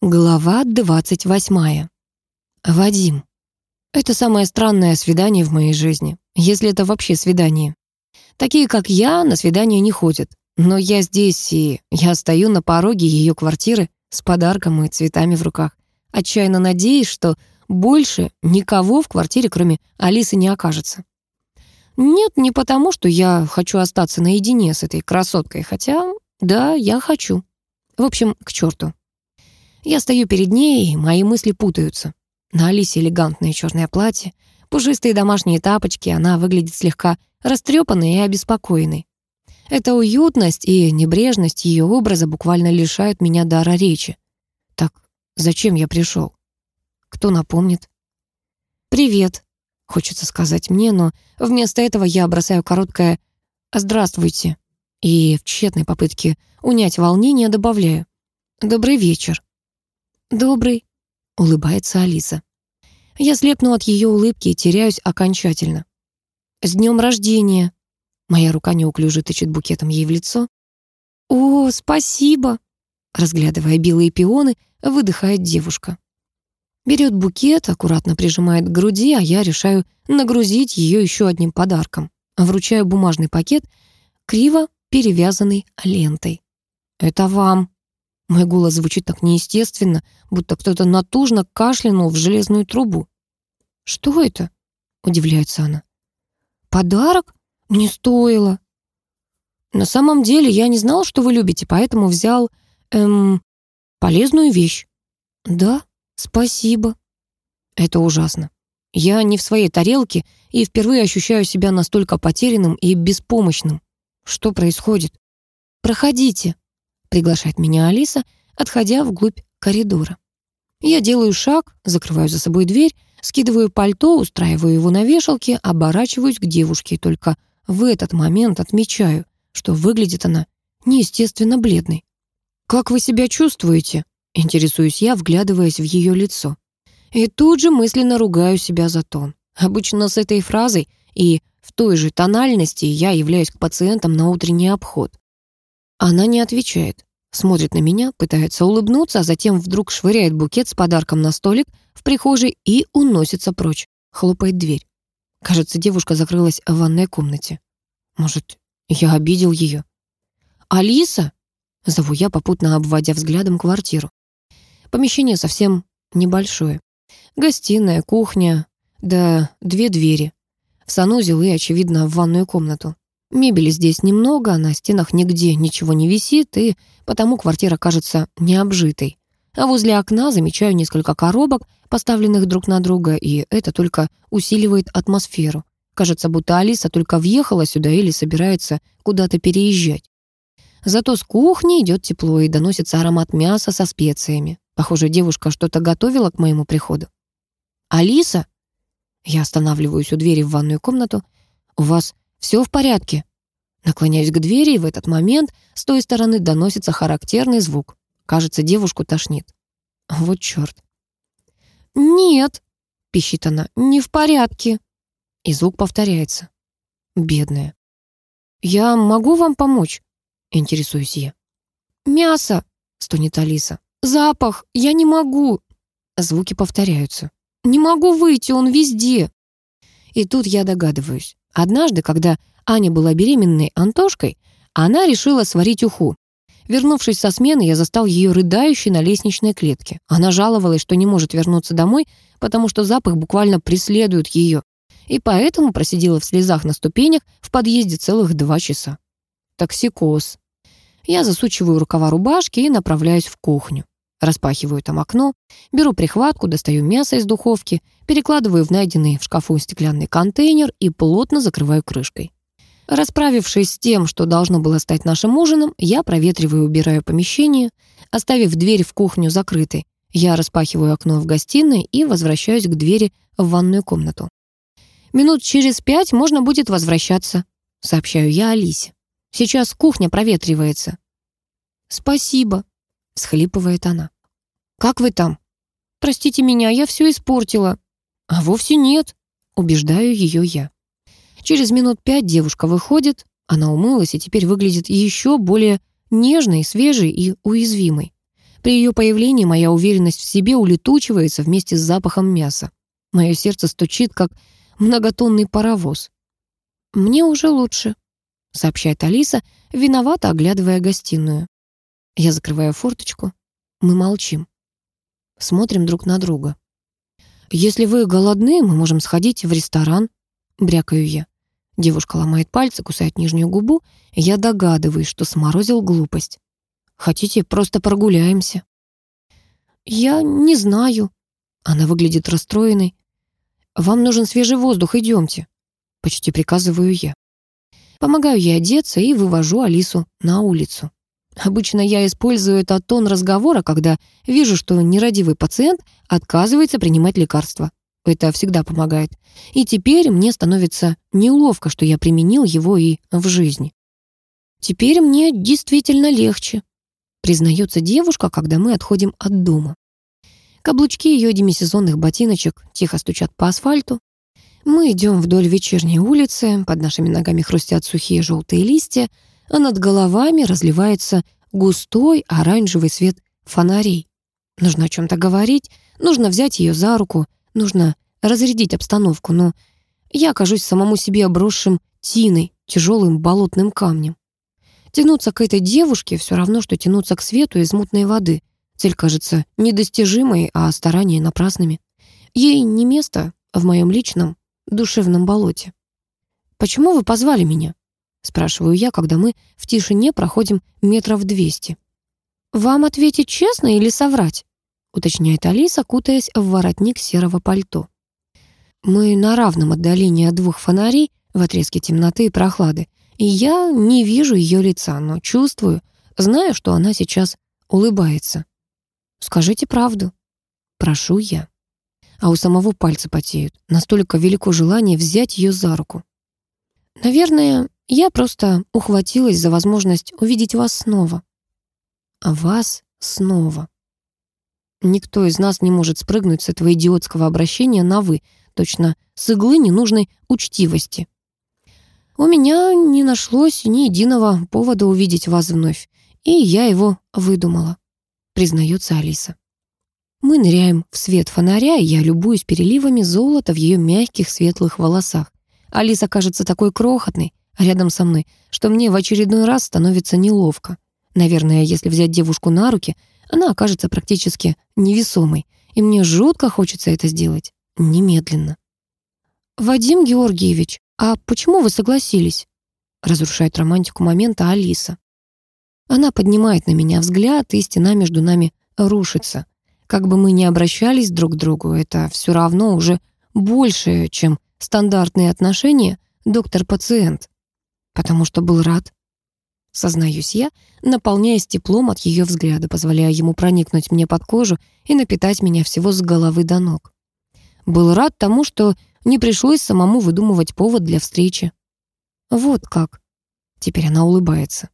Глава 28. Вадим. Это самое странное свидание в моей жизни, если это вообще свидание. Такие, как я, на свидание не ходят. Но я здесь, и я стою на пороге ее квартиры с подарком и цветами в руках, отчаянно надеясь, что больше никого в квартире, кроме Алисы, не окажется. Нет, не потому, что я хочу остаться наедине с этой красоткой, хотя, да, я хочу. В общем, к черту. Я стою перед ней, мои мысли путаются. На Алисе элегантное черное платье, пушистые домашние тапочки, она выглядит слегка растрепанной и обеспокоенной. Эта уютность и небрежность ее образа буквально лишают меня дара речи. Так зачем я пришел? Кто напомнит? «Привет», — хочется сказать мне, но вместо этого я бросаю короткое «Здравствуйте» и в тщетной попытке унять волнение добавляю «Добрый вечер». «Добрый», — улыбается Алиса. Я слепну от ее улыбки и теряюсь окончательно. «С днем рождения!» Моя рука неуклюже тычет букетом ей в лицо. «О, спасибо!» Разглядывая белые пионы, выдыхает девушка. Берет букет, аккуратно прижимает к груди, а я решаю нагрузить ее еще одним подарком. Вручаю бумажный пакет, криво перевязанный лентой. «Это вам», мой голос звучит так неестественно, будто кто-то натужно кашлянул в железную трубу. «Что это?» — удивляется она. «Подарок? Не стоило». «На самом деле я не знал, что вы любите, поэтому взял, эм, полезную вещь». «Да, спасибо». Это ужасно. Я не в своей тарелке и впервые ощущаю себя настолько потерянным и беспомощным. Что происходит? «Проходите», приглашает меня Алиса, отходя вглубь коридора. Я делаю шаг, закрываю за собой дверь, скидываю пальто, устраиваю его на вешалке, оборачиваюсь к девушке, и только в этот момент отмечаю, что выглядит она неестественно бледной. «Как вы себя чувствуете?» — интересуюсь я, вглядываясь в ее лицо. И тут же мысленно ругаю себя за тон. Обычно с этой фразой и в той же тональности я являюсь к пациентам на утренний обход. Она не отвечает. Смотрит на меня, пытается улыбнуться, а затем вдруг швыряет букет с подарком на столик в прихожей и уносится прочь. Хлопает дверь. Кажется, девушка закрылась в ванной комнате. Может, я обидел ее? «Алиса?» — зову я, попутно обводя взглядом квартиру. Помещение совсем небольшое. Гостиная, кухня, да две двери. В санузел и, очевидно, в ванную комнату. Мебели здесь немного, на стенах нигде ничего не висит, и потому квартира кажется необжитой. А возле окна замечаю несколько коробок, поставленных друг на друга, и это только усиливает атмосферу. Кажется, будто Алиса только въехала сюда или собирается куда-то переезжать. Зато с кухни идет тепло и доносится аромат мяса со специями. Похоже, девушка что-то готовила к моему приходу. «Алиса?» Я останавливаюсь у двери в ванную комнату. «У вас все в порядке?» Наклоняюсь к двери, и в этот момент с той стороны доносится характерный звук. Кажется, девушку тошнит. Вот черт. «Нет», — пищит она, — «не в порядке». И звук повторяется. Бедная. «Я могу вам помочь?» — интересуюсь я. «Мясо!» — стонет Алиса. «Запах! Я не могу!» Звуки повторяются. «Не могу выйти, он везде!» И тут я догадываюсь. Однажды, когда Аня была беременной Антошкой, она решила сварить уху. Вернувшись со смены, я застал ее рыдающей на лестничной клетке. Она жаловалась, что не может вернуться домой, потому что запах буквально преследует ее. И поэтому просидела в слезах на ступенях в подъезде целых два часа. Токсикоз. Я засучиваю рукава рубашки и направляюсь в кухню. Распахиваю там окно, беру прихватку, достаю мясо из духовки, перекладываю в найденный в шкафу стеклянный контейнер и плотно закрываю крышкой. Расправившись с тем, что должно было стать нашим ужином, я проветриваю и убираю помещение, оставив дверь в кухню закрытой. Я распахиваю окно в гостиной и возвращаюсь к двери в ванную комнату. «Минут через пять можно будет возвращаться», — сообщаю я Алисе. «Сейчас кухня проветривается». «Спасибо», Схлипывает она. «Как вы там?» «Простите меня, я все испортила». «А вовсе нет», — убеждаю ее я. Через минут пять девушка выходит, она умылась и теперь выглядит еще более нежной, свежей и уязвимой. При ее появлении моя уверенность в себе улетучивается вместе с запахом мяса. Мое сердце стучит, как многотонный паровоз. «Мне уже лучше», — сообщает Алиса, виновато оглядывая гостиную. Я закрываю форточку. Мы молчим. Смотрим друг на друга. «Если вы голодны, мы можем сходить в ресторан», — брякаю я. Девушка ломает пальцы, кусает нижнюю губу. Я догадываюсь, что сморозил глупость. «Хотите, просто прогуляемся?» «Я не знаю». Она выглядит расстроенной. «Вам нужен свежий воздух, идемте». Почти приказываю я. Помогаю ей одеться и вывожу Алису на улицу. Обычно я использую этот тон разговора, когда вижу, что нерадивый пациент отказывается принимать лекарства. Это всегда помогает. И теперь мне становится неловко, что я применил его и в жизни. Теперь мне действительно легче, признается девушка, когда мы отходим от дома. Каблучки ее демисезонных ботиночек тихо стучат по асфальту. Мы идем вдоль вечерней улицы, под нашими ногами хрустят сухие желтые листья, а над головами разливается густой оранжевый свет фонарей. Нужно о чем-то говорить, нужно взять ее за руку, нужно разрядить обстановку, но я окажусь самому себе обросшим тиной, тяжелым болотным камнем. Тянуться к этой девушке все равно, что тянуться к свету из мутной воды. Цель кажется недостижимой, а старания напрасными. Ей не место в моем личном душевном болоте. «Почему вы позвали меня?» Спрашиваю я, когда мы в тишине проходим метров двести. «Вам ответить честно или соврать?» уточняет Алиса, кутаясь в воротник серого пальто. Мы на равном отдалении от двух фонарей в отрезке темноты и прохлады, и я не вижу ее лица, но чувствую, знаю, что она сейчас улыбается. «Скажите правду», — прошу я. А у самого пальцы потеют, настолько велико желание взять ее за руку. Наверное, я просто ухватилась за возможность увидеть вас снова. А вас снова. Никто из нас не может спрыгнуть с этого идиотского обращения на «вы», точно с иглы ненужной учтивости. У меня не нашлось ни единого повода увидеть вас вновь, и я его выдумала, признается Алиса. Мы ныряем в свет фонаря, и я любуюсь переливами золота в ее мягких светлых волосах. Алиса кажется такой крохотной, рядом со мной, что мне в очередной раз становится неловко. Наверное, если взять девушку на руки, она окажется практически невесомой, и мне жутко хочется это сделать немедленно. «Вадим Георгиевич, а почему вы согласились?» разрушает романтику момента Алиса. Она поднимает на меня взгляд, и стена между нами рушится. Как бы мы ни обращались друг к другу, это все равно уже больше, чем стандартные отношения доктор-пациент потому что был рад. Сознаюсь я, наполняясь теплом от ее взгляда, позволяя ему проникнуть мне под кожу и напитать меня всего с головы до ног. Был рад тому, что не пришлось самому выдумывать повод для встречи. Вот как. Теперь она улыбается.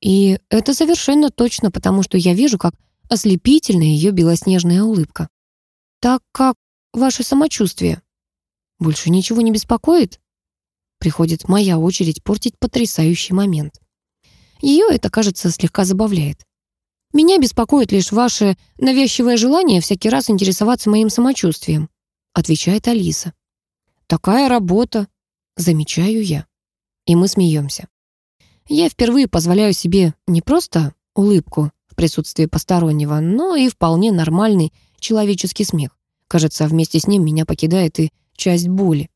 И это совершенно точно, потому что я вижу, как ослепительна ее белоснежная улыбка. Так как ваше самочувствие? Больше ничего не беспокоит? Приходит моя очередь портить потрясающий момент. Ее это, кажется, слегка забавляет. Меня беспокоит лишь ваше навязчивое желание всякий раз интересоваться моим самочувствием, отвечает Алиса. Такая работа, замечаю я. И мы смеемся. Я впервые позволяю себе не просто улыбку в присутствии постороннего, но и вполне нормальный человеческий смех. Кажется, вместе с ним меня покидает и часть боли.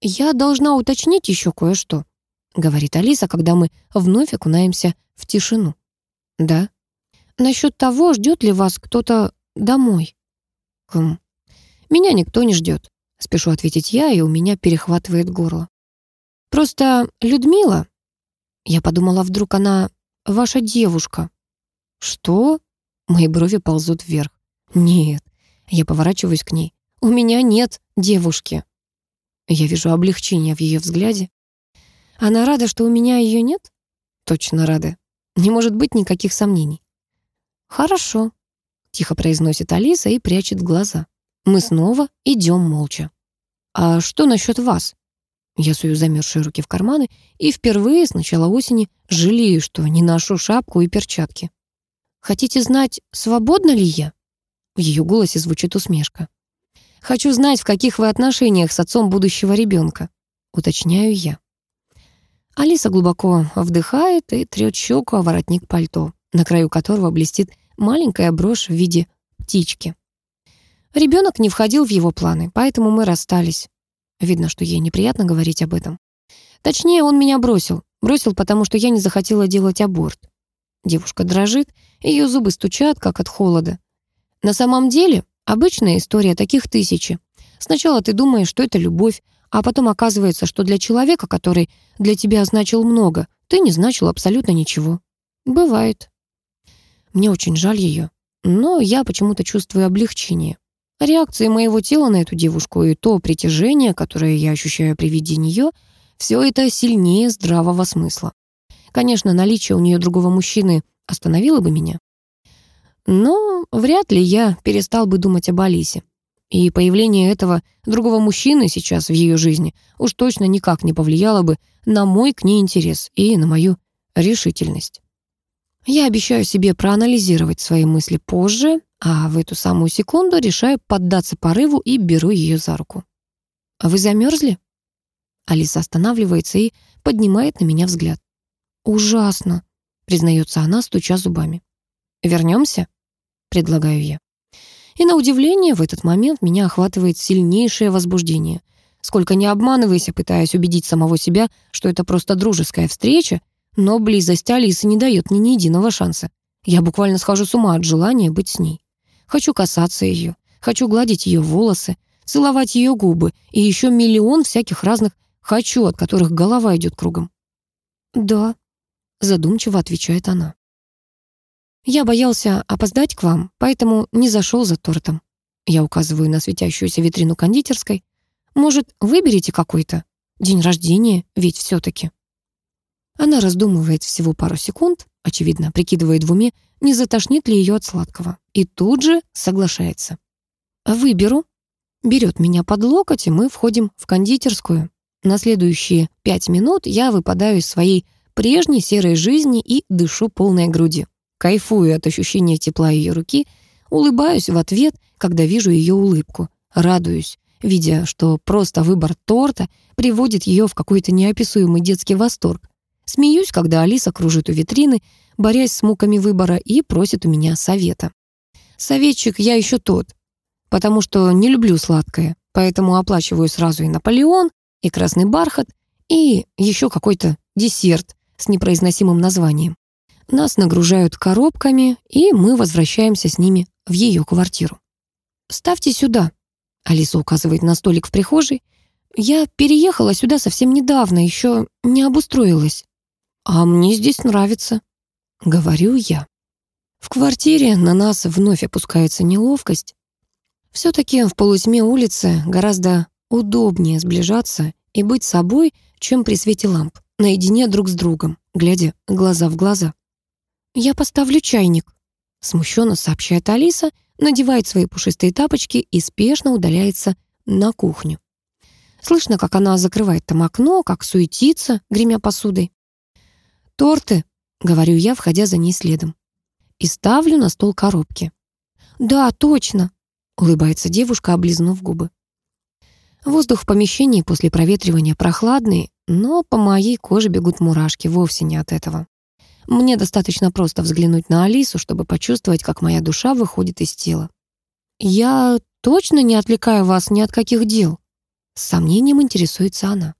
«Я должна уточнить еще кое-что», — говорит Алиса, когда мы вновь окунаемся в тишину. «Да? Насчет того, ждет ли вас кто-то домой?» «Хм, меня никто не ждет», — спешу ответить я, и у меня перехватывает горло. «Просто Людмила...» Я подумала, вдруг она ваша девушка. «Что?» Мои брови ползут вверх. «Нет». Я поворачиваюсь к ней. «У меня нет девушки». Я вижу облегчение в ее взгляде. Она рада, что у меня ее нет? Точно рада. Не может быть никаких сомнений. Хорошо, тихо произносит Алиса и прячет глаза. Мы снова идем молча. А что насчет вас? Я сую замерзшие руки в карманы и впервые с начала осени жалею, что не ношу шапку и перчатки. хотите знать, свободна ли я?» В ее голосе звучит усмешка. «Хочу знать, в каких вы отношениях с отцом будущего ребенка», уточняю я. Алиса глубоко вдыхает и трет щеку о воротник пальто, на краю которого блестит маленькая брошь в виде птички. Ребенок не входил в его планы, поэтому мы расстались. Видно, что ей неприятно говорить об этом. Точнее, он меня бросил. Бросил, потому что я не захотела делать аборт. Девушка дрожит, ее зубы стучат, как от холода. На самом деле, обычная история таких тысячи. Сначала ты думаешь, что это любовь, а потом оказывается, что для человека, который для тебя значил много, ты не значил абсолютно ничего. Бывает. Мне очень жаль ее, но я почему-то чувствую облегчение. Реакции моего тела на эту девушку и то притяжение, которое я ощущаю при виде нее, все это сильнее здравого смысла. Конечно, наличие у нее другого мужчины остановило бы меня. Но вряд ли я перестал бы думать об Алисе. И появление этого другого мужчины сейчас в ее жизни уж точно никак не повлияло бы на мой к ней интерес и на мою решительность. Я обещаю себе проанализировать свои мысли позже, а в эту самую секунду решаю поддаться порыву и беру ее за руку. «А «Вы замерзли?» Алиса останавливается и поднимает на меня взгляд. «Ужасно», — признается она, стуча зубами. «Вернемся?» — предлагаю я. И на удивление в этот момент меня охватывает сильнейшее возбуждение. Сколько не обманывайся, пытаясь убедить самого себя, что это просто дружеская встреча, но близость Алисы не дает мне ни единого шанса. Я буквально схожу с ума от желания быть с ней. Хочу касаться ее, хочу гладить ее волосы, целовать ее губы и еще миллион всяких разных «хочу», от которых голова идет кругом. «Да», — задумчиво отвечает она. «Я боялся опоздать к вам, поэтому не зашел за тортом». Я указываю на светящуюся витрину кондитерской. «Может, выберите какой-то? День рождения, ведь все таки Она раздумывает всего пару секунд, очевидно, прикидывает в уме, не затошнит ли ее от сладкого, и тут же соглашается. «Выберу». Берет меня под локоть, и мы входим в кондитерскую. На следующие пять минут я выпадаю из своей прежней серой жизни и дышу полной грудью. Кайфую от ощущения тепла ее руки, улыбаюсь в ответ, когда вижу ее улыбку. Радуюсь, видя, что просто выбор торта приводит ее в какой-то неописуемый детский восторг. Смеюсь, когда Алиса кружит у витрины, борясь с муками выбора и просит у меня совета. Советчик я еще тот, потому что не люблю сладкое, поэтому оплачиваю сразу и Наполеон, и красный бархат, и еще какой-то десерт с непроизносимым названием. Нас нагружают коробками, и мы возвращаемся с ними в ее квартиру. «Ставьте сюда», — Алиса указывает на столик в прихожей. «Я переехала сюда совсем недавно, еще не обустроилась». «А мне здесь нравится», — говорю я. В квартире на нас вновь опускается неловкость. Все-таки в полутьме улицы гораздо удобнее сближаться и быть собой, чем при свете ламп, наедине друг с другом, глядя глаза в глаза. «Я поставлю чайник», — смущенно сообщает Алиса, надевает свои пушистые тапочки и спешно удаляется на кухню. Слышно, как она закрывает там окно, как суетится, гремя посудой. «Торты», — говорю я, входя за ней следом. И ставлю на стол коробки. «Да, точно», — улыбается девушка, облизнув губы. Воздух в помещении после проветривания прохладный, но по моей коже бегут мурашки вовсе не от этого. Мне достаточно просто взглянуть на Алису, чтобы почувствовать, как моя душа выходит из тела. «Я точно не отвлекаю вас ни от каких дел?» С сомнением интересуется она.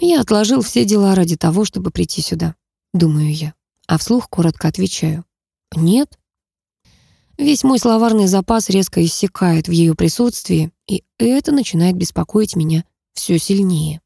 Я отложил все дела ради того, чтобы прийти сюда, думаю я, а вслух коротко отвечаю. Нет. Весь мой словарный запас резко иссякает в ее присутствии, и это начинает беспокоить меня все сильнее.